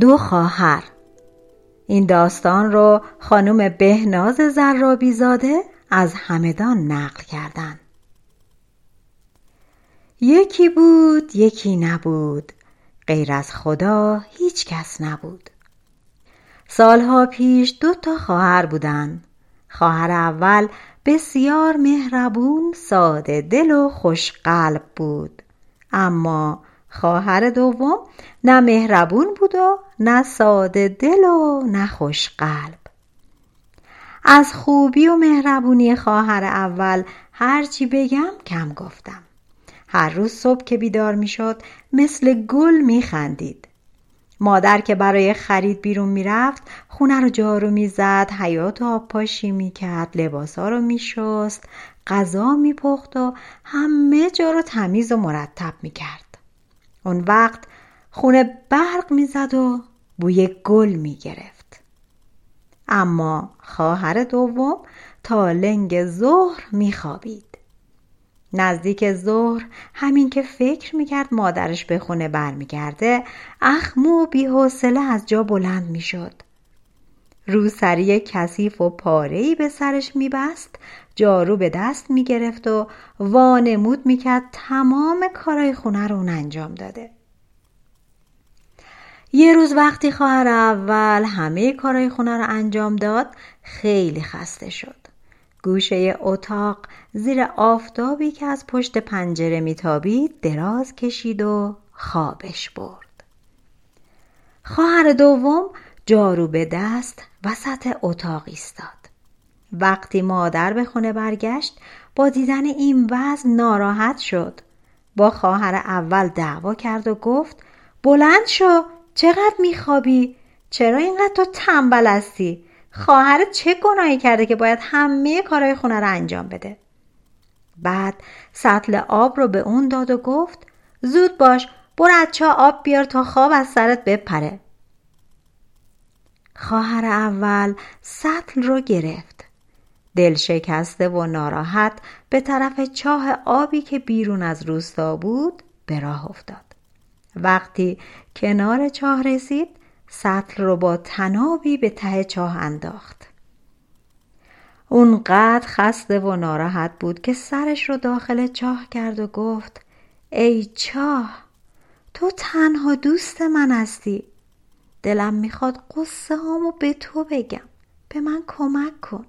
دو خواهر. این داستان رو خانم بهناز زرابی زاده از همدان نقل کردن. یکی بود یکی نبود. غیر از خدا هیچ کس نبود. سالها پیش دو تا خواهر بودن. خواهر اول بسیار مهربون ساده دل و خوش قلب بود. اما خواهر دوم نه مهربون بود و نه ساده دل و نه خوش قلب. از خوبی و مهربونی خواهر اول هرچی بگم کم گفتم. هر روز صبح که بیدار می‌شد مثل گل میخندید. مادر که برای خرید بیرون می‌رفت خونه رو جارو می‌زد حیات آب پاشی می‌کرد لباسا رو میشست غذا میپخت و همه جا رو تمیز و مرتب می‌کرد. اون وقت خونه برق می‌زد و بوی گل می‌گرفت. اما خواهر دوم تا لنگ ظهر میخوابید. نزدیک ظهر همین که فکر می‌کرد مادرش به خونه برمیگرده اخمو و بیحوصله از جا بلند می‌شد. روسری کثیف و پارهای به سرش میبست جارو به دست می‌گرفت و وانمود می‌کرد تمام کارای خونه رو اون انجام داده. یه روز وقتی خواهر اول همه کارای خونه رو انجام داد خیلی خسته شد. گوشه اتاق زیر آفتابی که از پشت پنجره میتابید دراز کشید و خوابش برد. خواهر دوم جارو به دست وسط اتاق ایستاد. وقتی مادر به خونه برگشت با دیدن این وضع ناراحت شد. با خواهر اول دعوا کرد و گفت بلند شو چقدر میخوابی؟ چرا اینقدر تو تنبل هستی؟ خواهرت چه گناهی کرده که باید همه کارهای خونه رو انجام بده؟ بعد سطل آب رو به اون داد و گفت زود باش برو از آب بیار تا خواب از سرت بپره. خواهر اول سطل رو گرفت. دل شکسته و ناراحت به طرف چاه آبی که بیرون از روستا بود به راه افتاد. وقتی کنار چاه رسید سطل رو با تنابی به ته چاه انداخت. اونقدر خسته و ناراحت بود که سرش رو داخل چاه کرد و گفت ای چاه تو تنها دوست من هستی. دلم می‌خواد قصه هامو به تو بگم. به من کمک کن.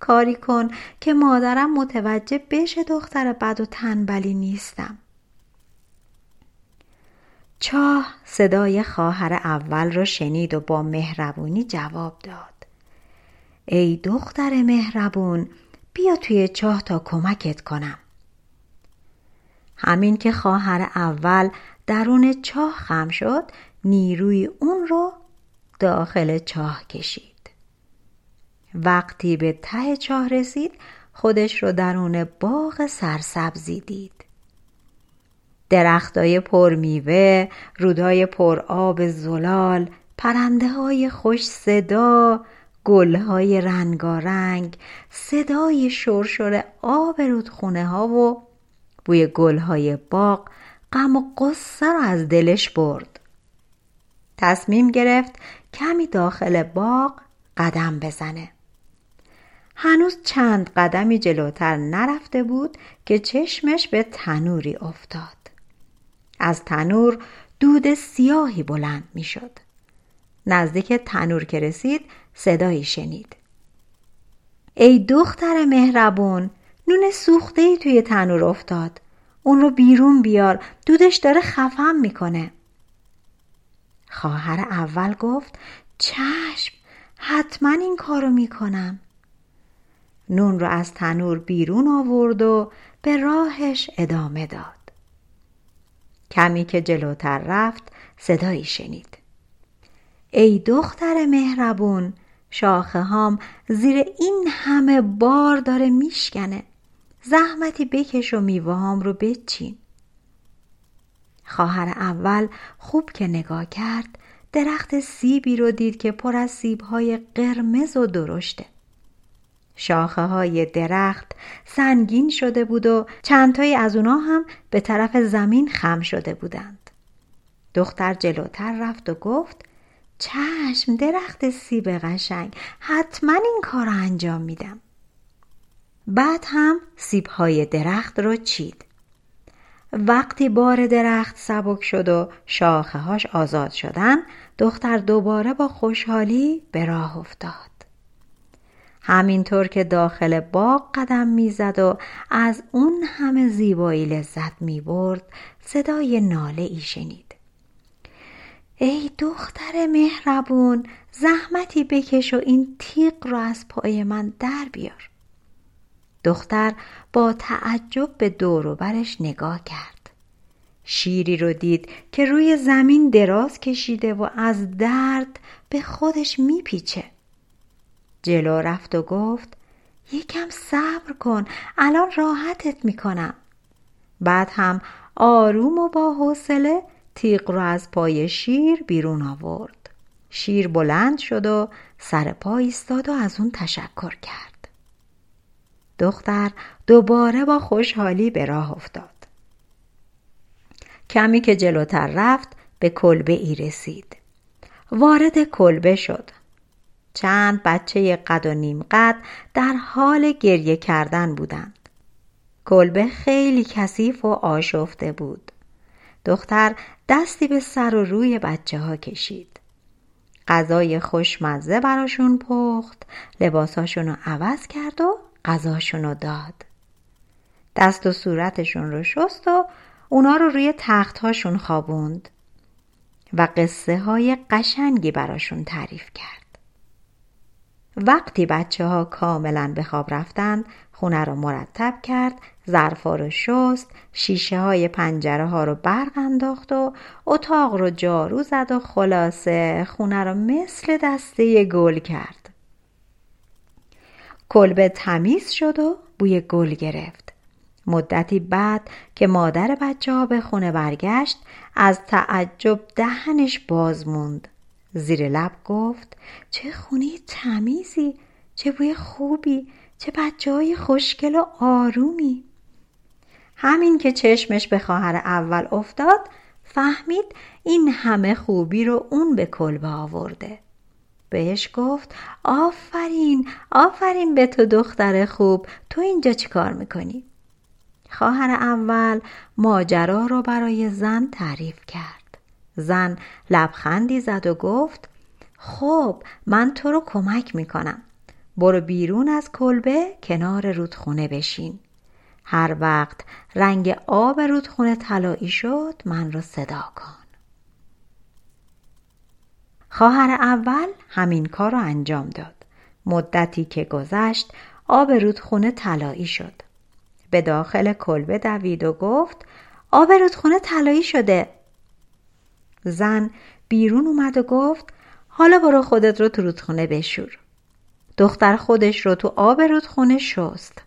کاری کن که مادرم متوجه بشه دختر بد و تنبلی نیستم. چاه صدای خواهر اول را شنید و با مهربونی جواب داد. ای دختر مهربون بیا توی چاه تا کمکت کنم. همین که خواهر اول درون چاه خم شد نیروی اون رو داخل چاه کشید وقتی به ته چاه رسید خودش رو درون باغ سرسبزی دید درختای پر میوه، رودای پر آب زلال، پرنده های خوش صدا، گل های رنگارنگ، صدای شرشر آب رودخونه ها و بوی گل های باغ غم و قصه رو از دلش برد. تصمیم گرفت کمی داخل باغ قدم بزنه. هنوز چند قدمی جلوتر نرفته بود که چشمش به تنوری افتاد. از تنور دود سیاهی بلند می‌شد. نزدیک تنور که رسید صدایی شنید. ای دختر مهربون نون سوخته ای توی تنور افتاد. اون رو بیرون بیار دودش داره خفم می‌کنه. خواهر اول گفت چشم حتما این کارو می‌کنم. نون رو از تنور بیرون آورد و به راهش ادامه داد. کمی که جلوتر رفت صدایی شنید ای دختر مهربون شاخه هام زیر این همه بار داره میشکنه زحمتی بکش و میوه رو بچین خواهر اول خوب که نگاه کرد درخت سیبی رو دید که پر از سیبهای قرمز و درشته شاخه های درخت سنگین شده بود و چندتایی از اونا هم به طرف زمین خم شده بودند. دختر جلوتر رفت و گفت چشم درخت سیب قشنگ حتما این کار انجام میدم. بعد هم سیبهای درخت رو چید. وقتی بار درخت سبک شد و شاخه هاش آزاد شدن دختر دوباره با خوشحالی به راه افتاد. همینطور که داخل باغ قدم می‌زد و از اون همه زیبایی لذت می برد صدای ناله ای شنید ای دختر مهربون زحمتی بکش و این تیغ را از پای من در بیار دختر با تعجب به دور و برش نگاه کرد. شیری رو دید که روی زمین دراز کشیده و از درد به خودش میپیچه. جلو رفت و گفت یکم صبر کن الان راحتت می‌کنم. بعد هم آروم و با حوصله تیغ رو از پای شیر بیرون آورد. شیر بلند شد و سر پا ایستاد و از اون تشکر کرد. دختر دوباره با خوشحالی به راه افتاد کمی که جلوتر رفت به کلبه ای رسید وارد کلبه شد چند بچه قد و نیم قد در حال گریه کردن بودند. کلبه خیلی کثیف و آشفته بود. دختر دستی به سر و روی بچه ها کشید. غذای خوشمزه براشون پخت، لباساشون رو عوض کرد و غذاشون رو داد. دست و صورتشون رو شست و اونا رو روی تختهاشون خوابوند و قصه های قشنگی براشون تعریف کرد. وقتی بچه ها کاملا به خواب رفتند خونه رو مرتب کرد ظرفا رو شست شیشه های پنجره ها رو برق انداخت و اتاق رو جارو زد و خلاصه خونه رو مثل دسته گل کرد کلبه تمیز شد و بوی گل گرفت. مدتی بعد که مادر بچه ها به خونه برگشت از تعجب دهنش باز موند. زیر لب گفت چه خونه تمیزی چه بوی خوبی چه بچه های خوشگل و آرومی. همین که چشمش به خواهر اول افتاد فهمید این همه خوبی رو اون به کلبه آورده. بهش گفت آفرین آفرین به تو دختر خوب تو اینجا چی کار می‌کنی؟ خواهر اول ماجرا رو برای زن تعریف کرد. زن لبخندی زد و گفت خب من تو رو کمک می‌کنم. برو بیرون از کلبه کنار رودخونه بشین. هر وقت رنگ آب رودخونه طلایی شد من رو صدا کن. خواهر اول همین کار رو انجام داد. مدتی که گذشت آب رودخونه طلایی شد. به داخل کلبه دوید و گفت آب رودخونه طلایی شده. زن بیرون اومد و گفت حالا برو خودت رو تو رودخونه بشور. دختر خودش رو تو آب رودخونه شست.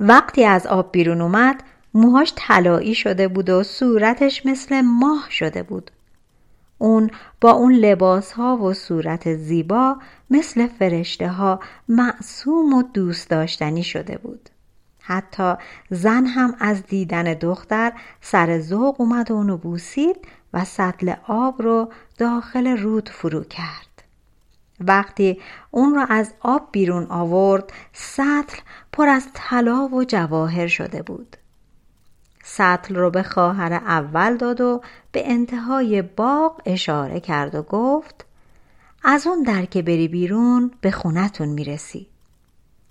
وقتی از آب بیرون اومد موهاش طلایی شده بود و صورتش مثل ماه شده بود. اون با اون لباس ها و صورت زیبا مثل فرشته ها معصوم و دوست داشتنی شده بود حتی زن هم از دیدن دختر سر ذوق اومد و اونو بوسید و سطل آب رو داخل رود فرو کرد. وقتی اون را از آب بیرون آورد سطل پر از طلا و جواهر شده بود. سطل رو به خواهر اول داد و به انتهای باغ اشاره کرد و گفت از اون در که بری بیرون به خونتون می‌رسی.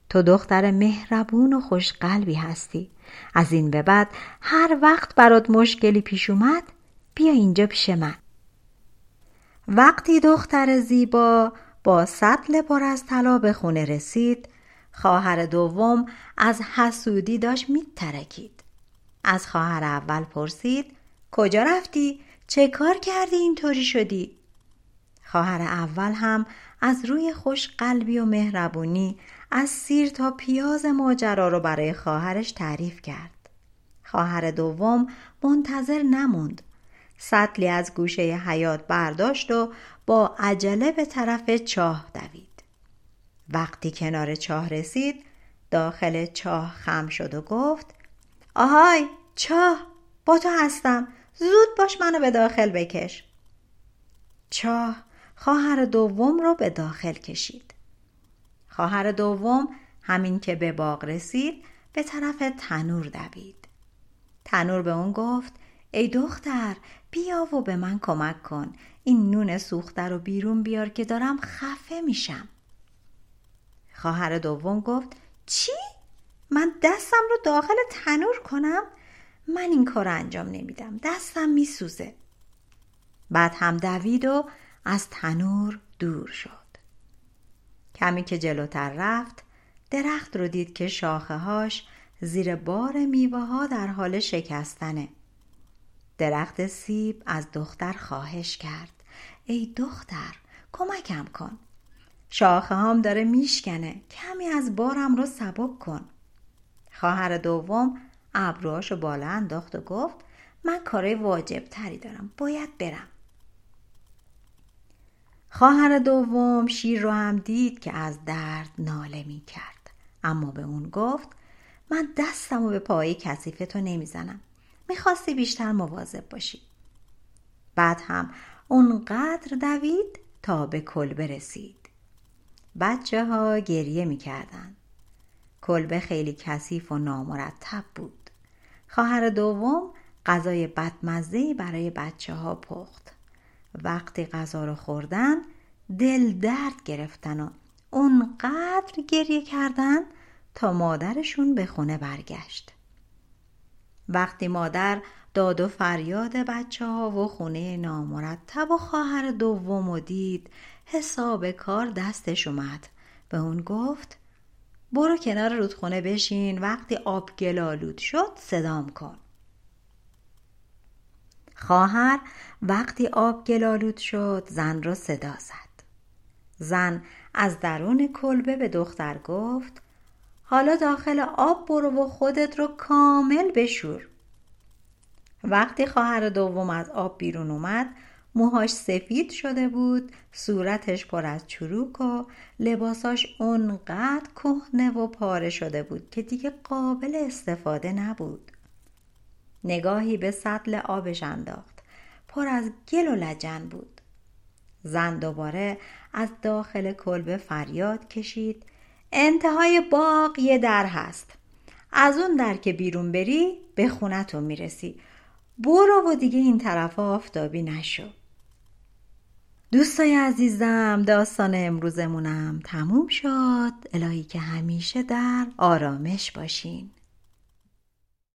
تو دختر مهربون و خوشقلبی هستی. از این به بعد هر وقت برات مشکلی پیش اومد بیا اینجا پیش من وقتی دختر زیبا با سطل پر از طلا به خونه رسید خواهر دوم از حسودی داشت میترکید از خواهر اول پرسید کجا رفتی؟ چه کار کردی اینطوری شدی؟ خواهر اول هم از روی خوش قلبی و مهربونی از سیر تا پیاز ماجرا رو برای خواهرش تعریف کرد. خواهر دوم منتظر نموند. سطلی از گوشه حیات برداشت و با عجله به طرف چاه دوید. وقتی کنار چاه رسید داخل چاه خم شد و گفت آهای چاه با تو هستم. زود باش منو به داخل بکش. چاه خواهر دوم رو به داخل کشید. خواهر دوم همین که به باغ رسید به طرف تنور دوید. تنور به اون گفت ای دختر بیا و به من کمک کن. این نون سوخته رو بیرون بیار که دارم خفه میشم. خواهر دوم گفت چی؟ من دستم رو داخل تنور کنم؟ من این کار انجام نمیدم. دستم میسوزه. بعد هم دوید و از تنور دور شد. کمی که جلوتر رفت درخت رو دید که شاخه هاش زیر بار میوه ها در حال شکستنه. درخت سیب از دختر خواهش کرد. ای دختر کمکم کن. شاخه هام داره میشکنه. کمی از بارم رو سبک کن. خواهر دوم ابروهاشو بالا انداخت و گفت من کارای واجب تری دارم باید برم. خواهر دوم شیر رو هم دید که از درد ناله می کرد. اما به اون گفت من دستم رو به پای کثیف تو نمی‌زنم. می‌خواستی بیشتر مواظب باشی. بعد هم اونقدر دوید تا به کل برسید. بچه ها گریه می‌کردند. کلبه خیلی کثیف و نامرتب بود. خواهر دوم غذای بدمزهای برای بچه ها پخت. وقتی غذا رو خوردن دل درد گرفتن و اونقدر گریه کردن تا مادرشون به خونه برگشت. وقتی مادر داد و فریاد بچه ها و خونه نامرتب و خواهر دوم و دید حساب کار دستش اومد. به اون گفت برو کنار رودخونه بشین وقتی آب گلالود شد صدام کن. خواهر وقتی آب گلالود شد زن را صدا زد. زن از درون کلبه به دختر گفت حالا داخل آب برو و خودت رو کامل بشور. وقتی خواهر دوم از آب بیرون اومد موهاش سفید شده بود صورتش پر از چروک و لباساش اونقدر کهنه و پاره شده بود که دیگه قابل استفاده نبود. نگاهی به سطل آبش انداخت. پر از گل و لجن بود. زن دوباره از داخل کلبه فریاد کشید. انتهای باغ یه در هست. از اون در که بیرون بری به خونتون می‌رسی. برو و دیگه این طرف آفتابی نشو. دوستای عزیزم داستان امروزمونم تموم شد. الهی که همیشه در آرامش باشین.